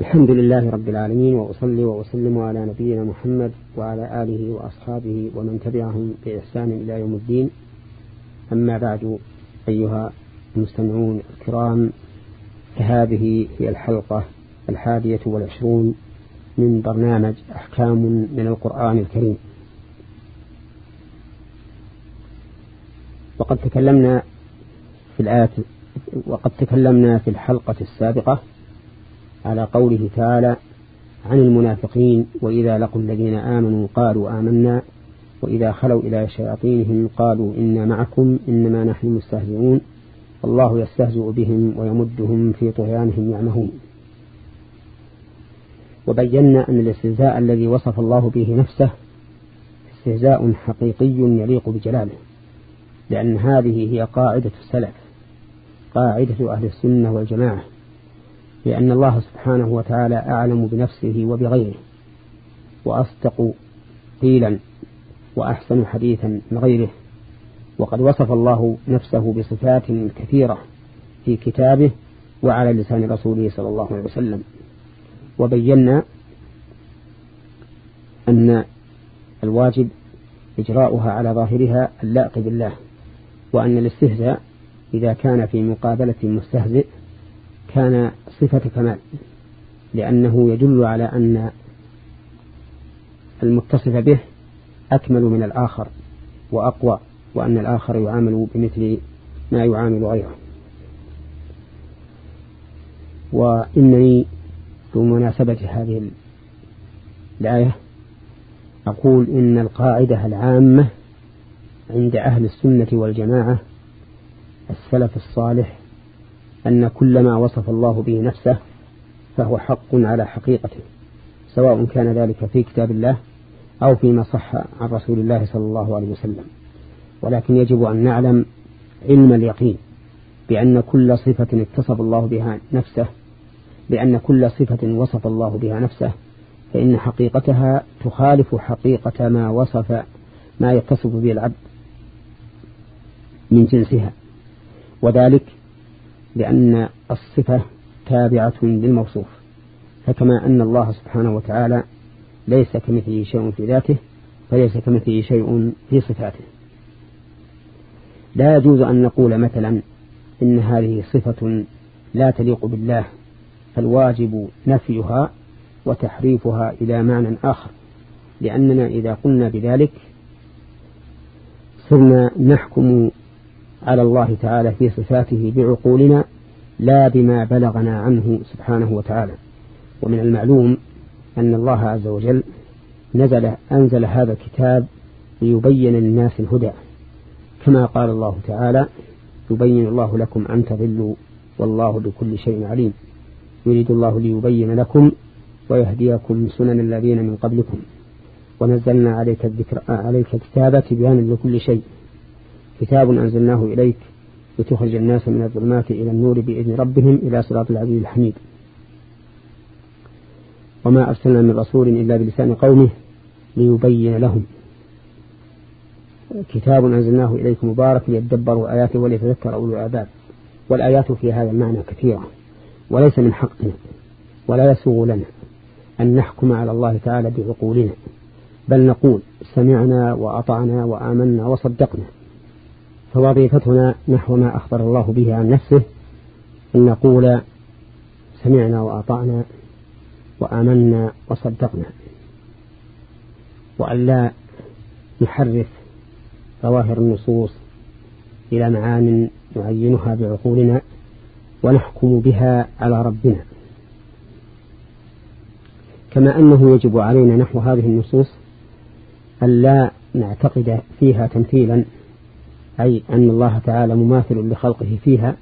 الحمد لله رب العالمين وأصلي وأسلم على نبينا محمد وعلى آله وأصحابه ومن تبعهم بإحسان إلى يوم الدين. أما بعد أيها المستمعون الكرام فهذه هي الحلقة الحادية والعشرون من برنامج أحكام من القرآن الكريم. وقد تكلمنا في الآية وقد تكلمنا في الحلقة السابقة على قوله تعالى عن المنافقين وإذا لقوا الذين آمنوا قالوا آمنا وإذا خلوا إلى شياطينهم قالوا إنا معكم إنما نحن مستهزئون الله يستهزئ بهم ويمدهم في طغيانهم يعمهون. وبينا أن الاستهزاء الذي وصف الله به نفسه استهزاء حقيقي يليق بجلاله لأن هذه هي قاعدة السلف قاعدة أهل السنة والجماعة. لأن الله سبحانه وتعالى أعلم بنفسه وبغيره وأصدق قيلا وأحسن حديثا من غيره. وقد وصف الله نفسه بصفات كثيرة في كتابه وعلى لسان رسوله صلى الله عليه وسلم. وبينا أن الواجب إجراؤها على ظاهرها اللائق بالله وأن الاستهزاء إذا كان في مقابلة مستهزئ كان صفة كمال لأنه يدل على أن المتصف به أكمل من الآخر وأقوى وأن الآخر يعامل بمثل ما يعامل غيره. وإنني بمناسبة هذه الآية أقول إن القاعدة العامة عند أهل السنة والجماعة السلف الصالح أن كل ما وصف الله به نفسه فهو حق على حقيقته سواء كان ذلك في كتاب الله أو فيما صح عن رسول الله صلى الله عليه وسلم. ولكن يجب أن نعلم علم اليقين بأن كل صفة اتصف الله بها نفسه بأن كل صفة وصف الله بها نفسه فإن حقيقتها تخالف حقيقة ما وصف ما يتصف به العبد من جنسها. وذلك لأن الصفة تابعة للموصوف فكما أن الله سبحانه وتعالى ليس كمثله شيء في ذاته فليس كمثله شيء في صفاته. لا يجوز أن نقول مثلا إن هذه صفة لا تليق بالله فالواجب نفيها وتحريفها إلى معنى آخر لأننا إذا قلنا بذلك صرنا نحكم على الله تعالى في صفاته بعقولنا لا بما بلغنا عنه سبحانه وتعالى. ومن المعلوم أن الله عز وجل نزل أنزل هذا الكتاب ليبين للناس الهدى. كما قال الله تعالى يبين الله لكم أن تضلوا والله بكل شيء عليم. يريد الله ليبين لكم ويهديكم سنن الذين من قبلكم. ونزلنا عليك الذكر عليك كتابة بيان لكل شيء. كتاب أنزلناه إليك لتخرج الناس من الظلمات إلى النور بإذن ربهم إلى صراط العزيز الحميد. وما أرسلنا من رسول إلا بلسان قومه ليبين لهم. كتاب أنزلناه إليكم مبارك ليدبروا آياته وليتذكر أولو الآباب والآيات في هذا المعنى كثيرة. وليس من حقنا ولا يسوغ لنا أن نحكم على الله تعالى بعقولنا. بل نقول سمعنا وأطعنا وآمنا وصدقنا. فوظيفتنا نحو ما أخبر الله به عن نفسه أن نقول سمعنا وأطعنا وآمنا وصدقنا وأن لا نحرف ظواهر النصوص إلى معان نعينها بعقولنا ونحكم بها على ربنا. كما أنه يجب علينا نحو هذه النصوص أن لا نعتقد فيها تمثيلا أي أن الله تعالى مماثل لخلقه فيها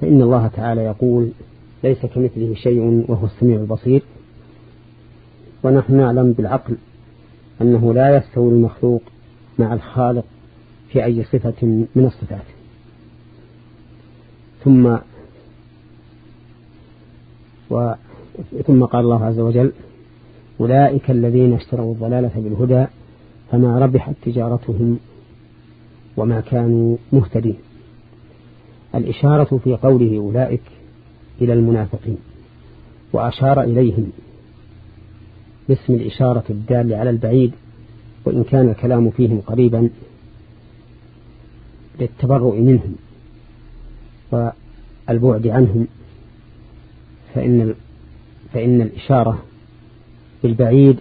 فإن الله تعالى يقول ليس كمثله شيء وهو السميع البصير ونحن نعلم بالعقل أنه لا يستوي المخلوق مع الخالق في أي صفة من الصفات. ثم و ثم قال الله عز وجل أولئك الذين اشتروا الضلالة بالهدى فما ربحت تجارتهم وما كانوا مهتدين. الإشارة في قوله أولئك إلى المنافقين وأشار إليهم باسم الإشارة الدالة على البعيد وإن كان الكلام فيهم قريبا للتبرؤ منهم والبعد عنهم فإن فإن الإشارة بالبعيد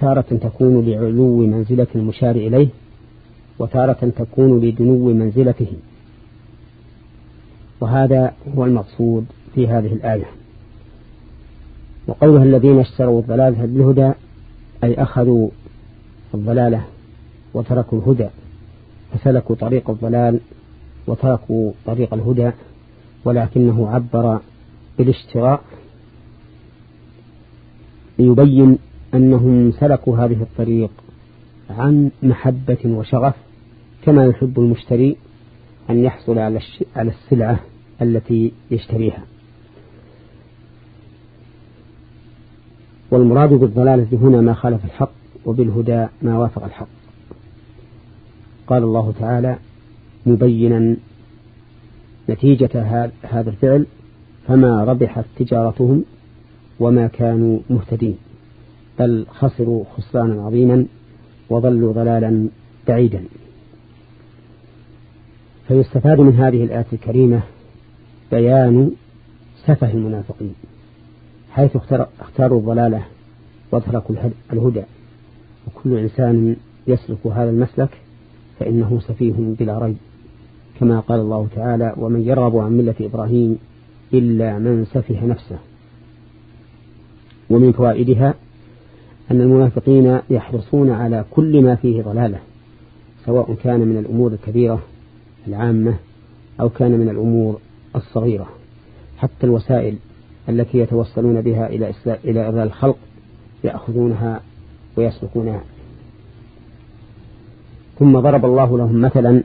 تارة تكون لعلو منزلة المشار إليه وتارة تكون لدنو منزلته. وهذا هو المقصود في هذه الآية. وقولها الذين اشتروا الضلالة بالهدى؟ أي أخذوا الضلالة وتركوا الهدى. فسلكوا طريق الضلال وتركوا طريق الهدى ولكنه عبر بالاشتراء. ليبين أنهم سلكوا هذه الطريق عن محبة وشغف كما يحب المشتري أن يحصل على السلعة التي يشتريها. والمراد بالضلالة هنا ما خالف الحق وبالهدى ما وافق الحق. قال الله تعالى مبينا نتيجة هذا الفعل فما ربحت تجارتهم وما كانوا مهتدين بل خسروا خسرانا عظيما وضلوا ضلالا بعيدا. فيستفاد من هذه الآية الكريمة بيان سفه المنافقين حيث اختاروا الضلالة وتركوا الهدى. وكل إنسان يسلك هذا المسلك فإنه سفيه بلا ريب. كما قال الله تعالى ومن يرغب عن ملة إبراهيم إلا من سفه نفسه ومن فوائدها أن المنافقين يحرصون على كل ما فيه ضلالة سواء كان من الأمور الكبيرة العامة أو كان من الأمور الصغيرة حتى الوسائل التي يتوصلون بها إلى إلى إرضاء الخلق يأخذونها ويسلكونها. ثم ضرب الله لهم مثلا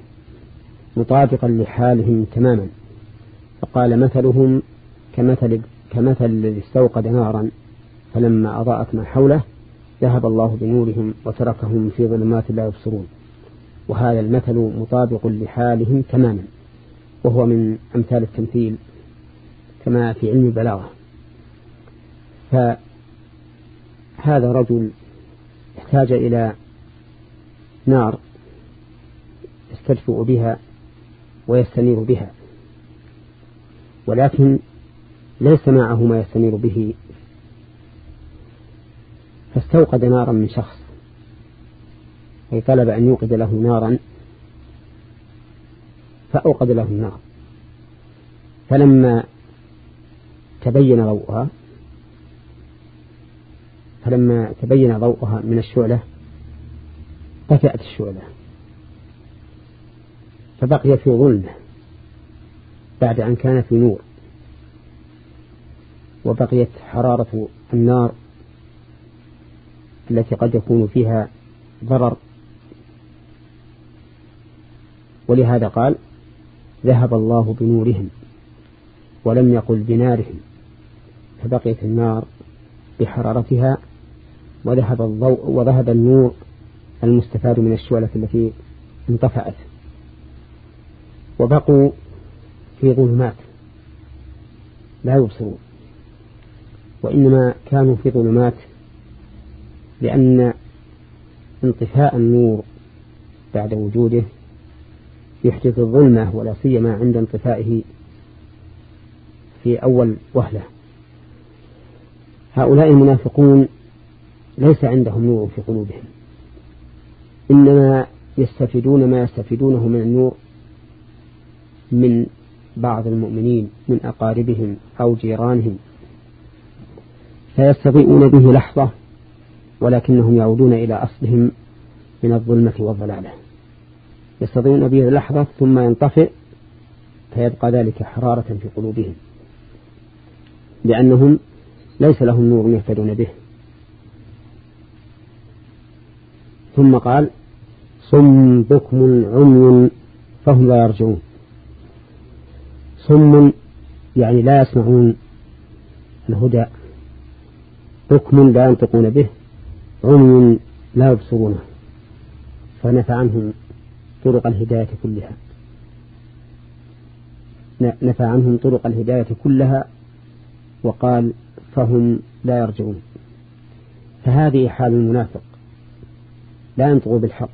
مطابقا لحالهم تماما فقال مثلهم كمثل كمثل الذي استوقد نارا فلما أضاءت ما حوله ذهب الله بنورهم وتركهم في ظلمات لا يبصرون. وهذا المثل مطابق لحالهم تماما وهو من أمثال التمثيل كما في علم البلاغة. فهذا رجل احتاج إلى نار يستدفئ بها ويستنير بها ولكن ليس معه ما يستنير به. فاستوقد نارا من شخص أي طلب أن يوقد له نارا فأوقد له النار. فلما تبين ضوءها فلما تبين ضوءها من الشعلة طفأت الشعلة. فبقي في ظلمة بعد أن كان في نور. وبقيت حرارة النار التي قد يكون فيها ضرر ولهذا قال ذهب الله بنورهم ولم يقل بنارهم فبقيت النار بحرارتها وذهب الضوء وذهب النور المستفاد من الشعلة التي انطفأت. وبقوا في ظلمات لا يبصرون وإنما كانوا في ظلمات لأن انطفاء النور بعد وجوده يحدث الظلمة ولا سيما عند انطفائه في أول وهلة. هؤلاء المنافقون ليس عندهم نور في قلوبهم. إنما يستفيدون ما يستفيدونه من النور من بعض المؤمنين من أقاربهم أو جيرانهم. فيستضيئون به لحظة ولكنهم يعودون إلى أصلهم من الظلمة والضلالة. يستضيئون به لحظة ثم ينطفئ فيبقى ذلك حرارة في قلوبهم. لأنهم ليس لهم نور يهتدون به. ثم قال صم بكم عمي فهم لا يرجعون. صم يعني لا يسمعون الهدى. بكم لا ينطقون به عمي لا يبصرونه. فنفى عنهم طرق الهداية كلها. نفى عنهم طرق الهداية كلها وقال فهم لا يرجعون. فهذه حال المنافق. لا ينطق بالحق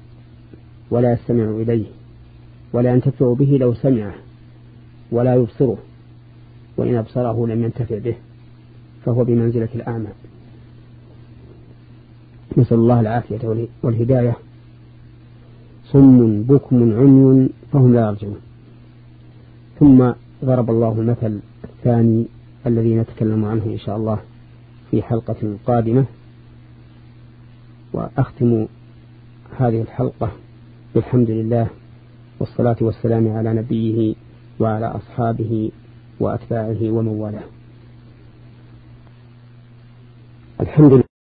ولا يستمع إليه ولا ينتفع به لو سمعه ولا يبصره. وإن أبصره لم ينتفع به فهو بمنزلة الأعمى. نسأل الله العافية والهداية صم بكم عمي فهم لا يرجعون. ثم ضرب الله المثل الثاني الذي نتكلم عنه إن شاء الله في حلقة قادمة. وأختم هذه الحلقة بالحمد لله والصلاة والسلام على نبيه وعلى أصحابه وأتباعه ومن والاه. الحمد لله.